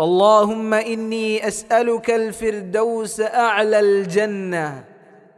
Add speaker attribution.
Speaker 1: اللهم إني أسألك الفردوس أعلى الجنة.